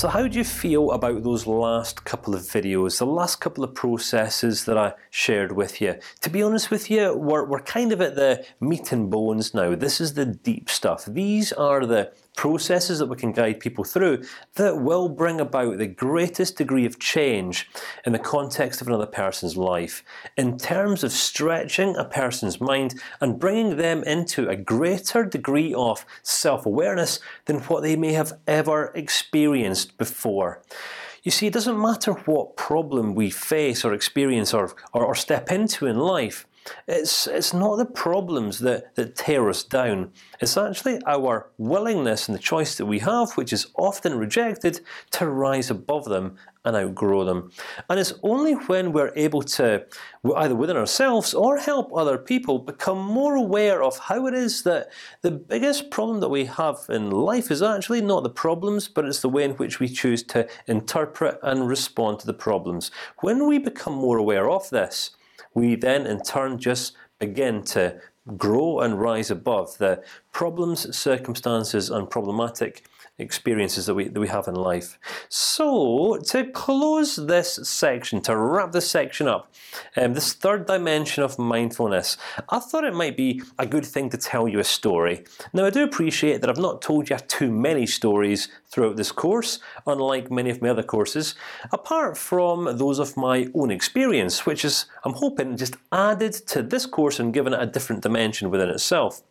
So how do you feel about those last couple of videos, the last couple of processes that I shared with you? To be honest with you, we're we're kind of at the meat and bones now. This is the deep stuff. These are the processes that we can guide people through that will bring about the greatest degree of change in the context of another person's life, in terms of stretching a person's mind and bringing them into a greater degree of self-awareness than what they may have ever experienced before. You see, it doesn't matter what problem we face or experience or, or, or step into in life. It's it's not the problems that that tear us down. It's actually our willingness and the choice that we have, which is often rejected, to rise above them and outgrow them. And it's only when we're able to, either within ourselves or help other people, become more aware of how it is that the biggest problem that we have in life is actually not the problems, but it's the way in which we choose to interpret and respond to the problems. When we become more aware of this we then in turn just begin to grow and rise above the problems, circumstances, and problematic experiences that we that we have in life. So to close this section, to wrap this section up, um, this third dimension of mindfulness, I thought it might be a good thing to tell you a story. Now I do appreciate that I've not told you too many stories throughout this course, unlike many of my other courses, apart from those of my own experience, which is I'm hoping just added to this course and given it a different dimension within itself.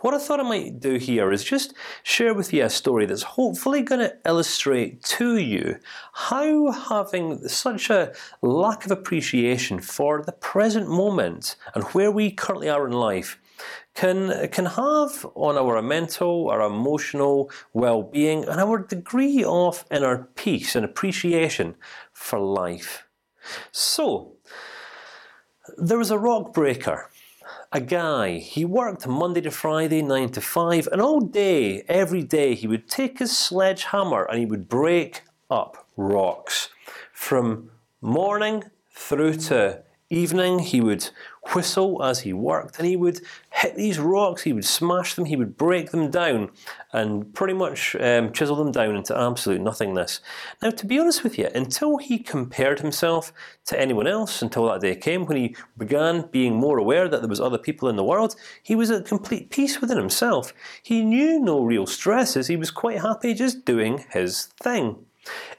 What I thought I might do here is just share with you a story that's hopefully going to illustrate to you how having such a lack of appreciation for the present moment and where we currently are in life can can have on our mental, our emotional well-being, and our degree of inner peace and appreciation for life. So, there was a rock breaker a guy. He worked Monday to Friday, nine to five, and all day, every day, he would take his sledgehammer and he would break up rocks. From morning through to evening, he would whistle as he worked, and he would hit these rocks. He would smash them. He would break them down, and pretty much um, chisel them down into absolute nothingness. Now, to be honest with you, until he compared himself to anyone else, until that day came when he began being more aware that there was other people in the world, he was at complete peace within himself. He knew no real stresses. He was quite happy just doing his thing.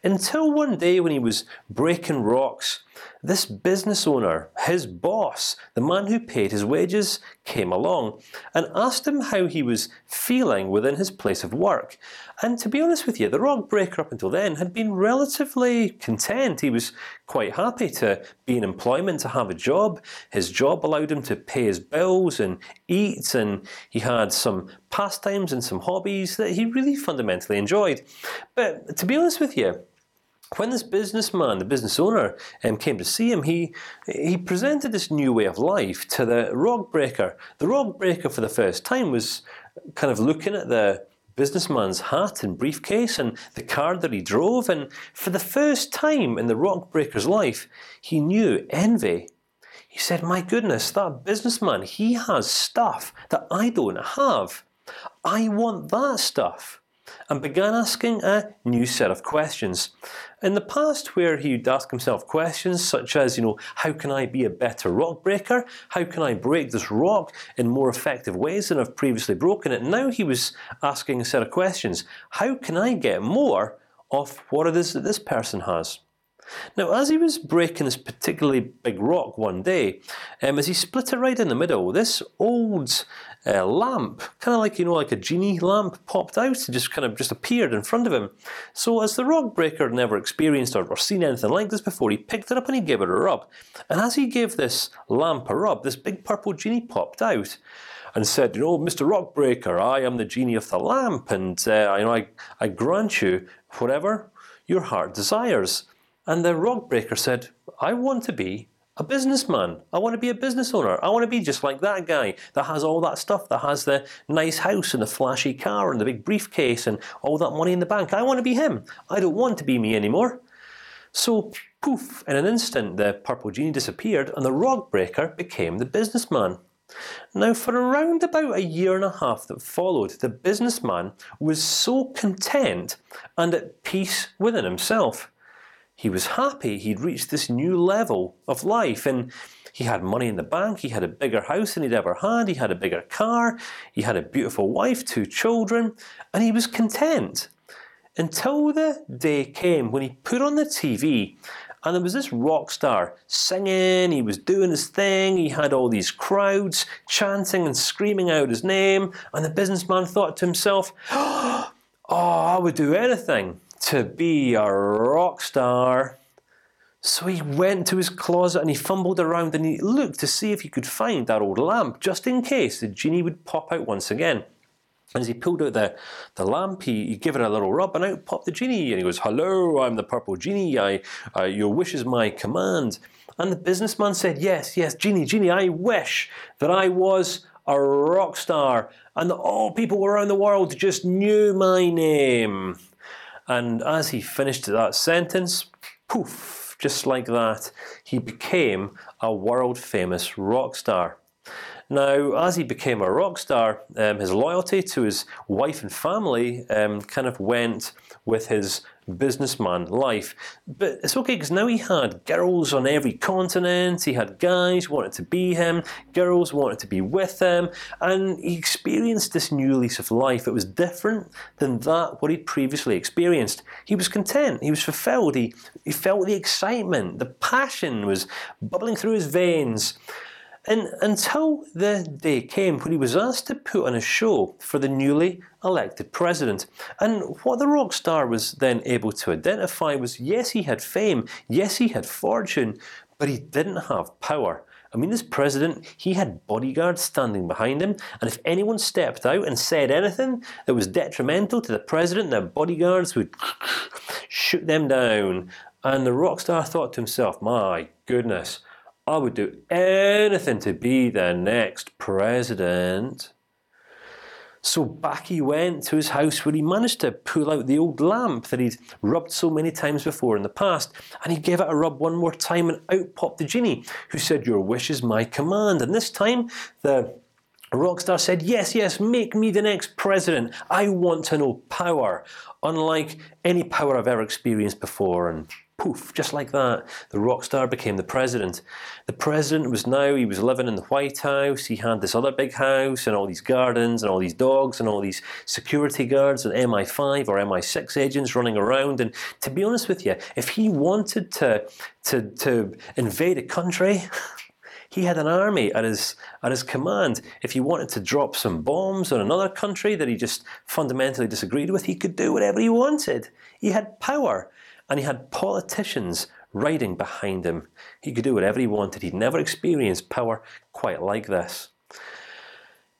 Until one day when he was breaking rocks, this business owner, his boss, the man who paid his wages, came along and asked him how he was feeling within his place of work. And to be honest with you, the rock breaker up until then had been relatively content. He was quite happy to be in employment, to have a job. His job allowed him to pay his bills and eat, and he had some pastimes and some hobbies that he really fundamentally enjoyed. But to be honest with you, when this businessman, the business owner, um, came to see him, he he presented this new way of life to the rock breaker. The rock breaker, for the first time, was kind of looking at the businessman's hat and briefcase and the car that he drove, and for the first time in the rock breaker's life, he knew envy. He said, "My goodness, that businessman, he has stuff that I don't have. I want that stuff." And began asking a new set of questions. In the past, where he'd ask himself questions such as, you know, how can I be a better rock breaker? How can I break this rock in more effective ways than I've previously broken it? Now he was asking a set of questions: How can I get more of what it is that this person has? Now, as he was breaking this particularly big rock one day, um, as he split it right in the middle, this old uh, lamp, kind of like you know, like a genie lamp, popped out and just kind of just appeared in front of him. So, as the rock breaker never experienced or, or seen anything like this before, he picked it up and he gave it a rub. And as he gave this lamp a rub, this big purple genie popped out and said, "You know, Mr. Rockbreaker, I am the genie of the lamp, and uh, you know, I I grant you whatever your heart desires." And the rock breaker said, "I want to be a businessman. I want to be a business owner. I want to be just like that guy that has all that stuff, that has the nice house and the flashy car and the big briefcase and all that money in the bank. I want to be him. I don't want to be me anymore." So, poof! In an instant, the purple genie disappeared, and the rock breaker became the businessman. Now, for around about a year and a half that followed, the businessman was so content and at peace within himself. He was happy he'd reached this new level of life, and he had money in the bank. He had a bigger house than he'd ever had. He had a bigger car. He had a beautiful wife, two children, and he was content until the day came when he put on the TV and there was this rock star singing. He was doing his thing. He had all these crowds chanting and screaming out his name. And the businessman thought to himself, "Oh, I would do anything to be a rock star." So he went to his closet and he fumbled around and he looked to see if he could find that old lamp, just in case the genie would pop out once again. And as he pulled out the the lamp, he, he gave it a little rub, and out popped the genie. And he goes, "Hello, I'm the purple genie. I, uh, your wish is my command." And the businessman said, "Yes, yes, genie, genie. I wish that I was a rock star, and that all people around the world just knew my name." And as he finished that sentence, poof just like that, he became a world famous rock star. Now, as he became a rock star, um, his loyalty to his wife and family um, kind of went with his businessman life. But it's okay because now he had girls on every continent. He had guys wanted to be him, girls wanted to be with him, and he experienced this new lease of life. It was different than that what he'd previously experienced. He was content. He was fulfilled. He he felt the excitement, the passion was bubbling through his veins. And until the day came when he was asked to put on a show for the newly elected president, and what the rock star was then able to identify was yes, he had fame, yes, he had fortune, but he didn't have power. I mean, this president, he had bodyguards standing behind him, and if anyone stepped out and said anything that was detrimental to the president, the bodyguards would shoot them down. And the rock star thought to himself, "My goodness, I would do anything to be the next president. So back he went to his house where he managed to pull out the old lamp that he'd rubbed so many times before in the past, and he gave it a rub one more time, and out popped the genie, who said, "Your wish is my command." And this time the rock star said, "Yes, yes, make me the next president. I want to know power, unlike any power I've ever experienced before." And poof, just like that, the rock star became the president. The president was now he was living in the White House. He had this other big house and all these gardens and all these dogs and all these security guards and MI5 or MI6 agents running around. And to be honest with you, if he wanted to to to invade a country. He had an army at his at his command. If he wanted to drop some bombs on another country that he just fundamentally disagreed with, he could do whatever he wanted. He had power and he had politicians riding behind him. He could do whatever he wanted. He'd never experienced power quite like this.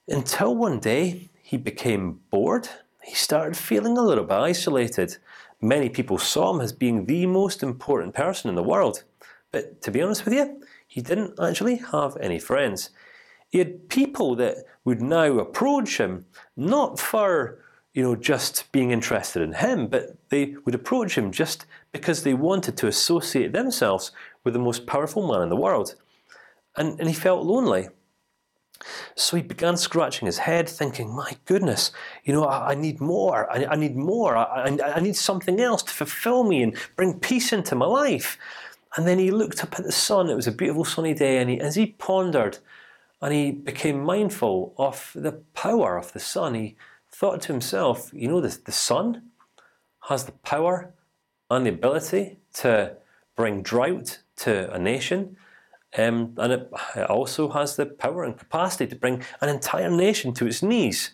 Until one day he became bored. He started feeling a little bit isolated. Many people saw him as being the most important person in the world, but to be honest with you, he didn't actually have any friends. He had people that would now approach him, not for you know, just being interested in him, but they would approach him just because they wanted to associate themselves with the most powerful man in the world, and and he felt lonely. So he began scratching his head, thinking, "My goodness, you know, I, I need more. I, I, need more. I, I need something else to fulfill me and bring peace into my life." And then he looked up at the sun. It was a beautiful sunny day, and he, as he pondered, and he became mindful of the power of the sun, he thought to himself, you know, the, the sun has the power and the ability to bring drought to a nation, um, and it, it also has the power and capacity to bring an entire nation to its knees.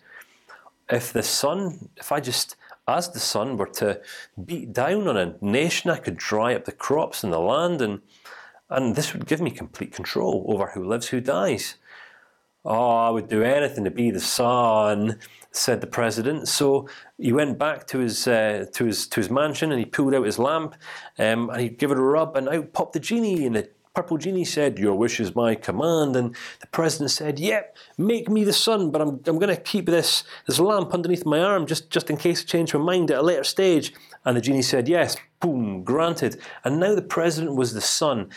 If the sun, if I just as the sun were to beat down on a nation, I could dry up the crops and the land, and and this would give me complete control over who lives, who dies. Oh, I would do anything to be the sun, said the president. So he went back to his uh, to his to his mansion and he pulled out his lamp, um, and he gave it a rub, and out popped the genie. And the purple genie said, "Your wish is my command." And the president said, "Yep, make me the sun, but I'm I'm going to keep this this lamp underneath my arm just just in case I change my mind at a later stage." And the genie said, "Yes." Boom, granted. And now the president was the sun,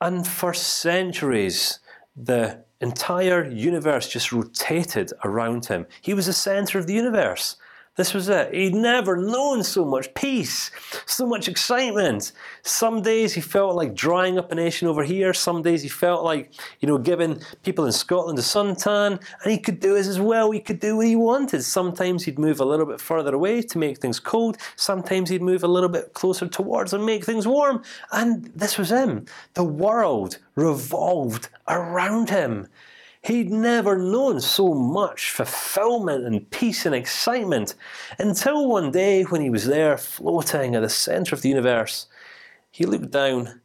and for centuries the entire universe just rotated around him. He was the center of the universe. This was it. He'd never known so much peace, so much excitement. Some days he felt like drying up a nation over here. Some days he felt like, you know, giving people in Scotland a suntan, and he could do as well. He could do what he wanted. Sometimes he'd move a little bit further away to make things cold. Sometimes he'd move a little bit closer towards and make things warm. And this was him. The world revolved around him. He'd never known so much fulfillment and peace and excitement until one day when he was there floating at the center of the universe, he looked down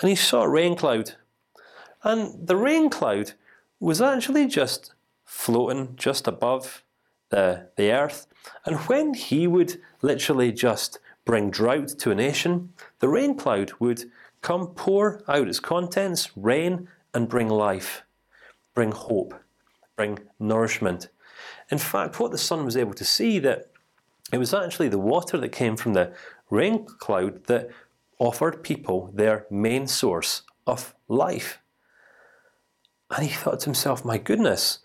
and he saw a rain cloud, and the rain cloud was actually just floating just above the the earth. And when he would literally just bring drought to a nation, the rain cloud would come pour out its contents, rain, and bring life bring hope, bring nourishment. In fact, what the sun was able to see that it was actually the water that came from the rain cloud that offered people their main source of life. And he thought to himself, "My goodness,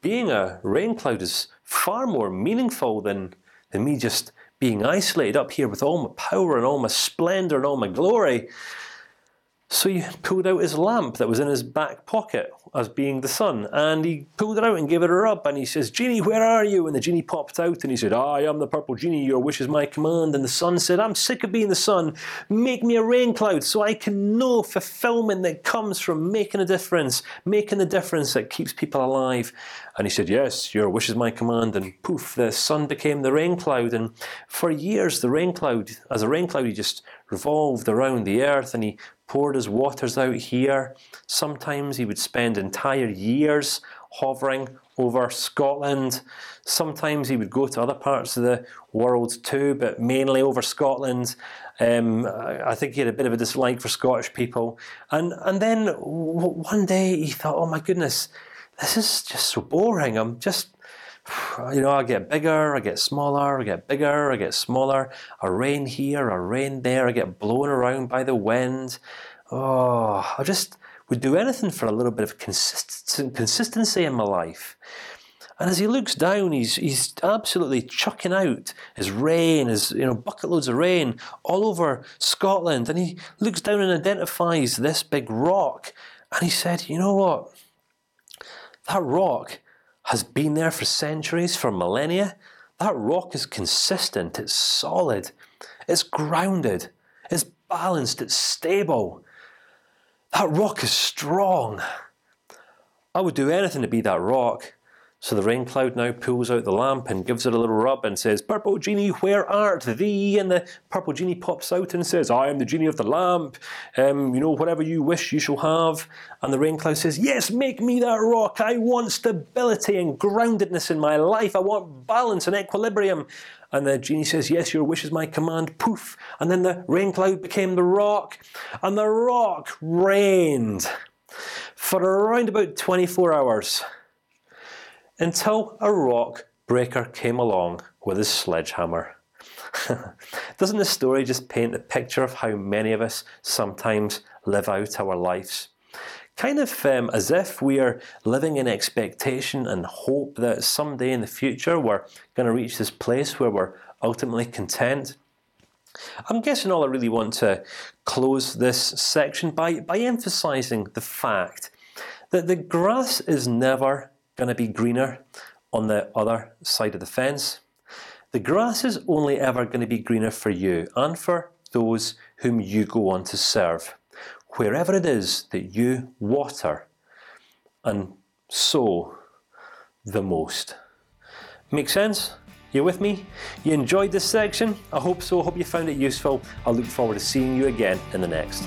being a rain cloud is far more meaningful than than me just being isolated up here with all my power and all my splendor and all my glory." So he pulled out his lamp that was in his back pocket as being the sun, and he pulled it out and gave it a rub. And he says, "Genie, where are you?" And the genie popped out, and he said, "I am the purple genie. Your wish is my command." And the sun said, "I'm sick of being the sun. Make me a rain cloud, so I can know fulfillment that comes from making a difference, making the difference that keeps people alive." And he said, "Yes, your wish is my command." And poof, the sun became the rain cloud. And for years, the rain cloud, as a rain cloud, he just revolved around the earth, and he poured his waters out here. Sometimes he would spend entire years hovering over Scotland. Sometimes he would go to other parts of the world too, but mainly over Scotland. Um, I think he had a bit of a dislike for Scottish people, and and then one day he thought, "Oh my goodness, this is just so boring. I'm just you know, I get bigger, I get smaller, I get bigger, I get smaller. A rain here, a rain there. I get blown around by the wind. Oh, I just would do anything for a little bit of consistent consistency in my life. And as he looks down, he's he's absolutely chucking out his rain, his you know bucket loads of rain all over Scotland. And he looks down and identifies this big rock, and he said, "You know what? That rock has been there for centuries, for millennia. That rock is consistent. It's solid. It's grounded. It's balanced. It's stable. That rock is strong. I would do anything to be that rock. So the rain cloud now pulls out the lamp and gives it a little rub and says, "Purple genie, where art thee?" And the purple genie pops out and says, "I am the genie of the lamp. Um, you know, whatever you wish, you shall have." And the rain cloud says, "Yes, make me that rock. I want stability and groundedness in my life. I want balance and equilibrium." And the genie says, "Yes, your wish is my command." Poof! And then the rain cloud became the rock, and the rock rained for around about 24 hours until a rock breaker came along with his sledgehammer. Doesn't the story just paint a picture of how many of us sometimes live out our lives? Kind of um, as if we are living in expectation and hope that someday in the future we're going to reach this place where we're ultimately content. I'm guessing all I really want to close this section by by emphasizing the fact that the grass is never going to be greener on the other side of the fence. The grass is only ever going to be greener for you and for those whom you go on to serve, wherever it is that you water and sow the most. Make sense? You with me? You enjoyed this section? I hope so. Hope you found it useful. I look forward to seeing you again in the next.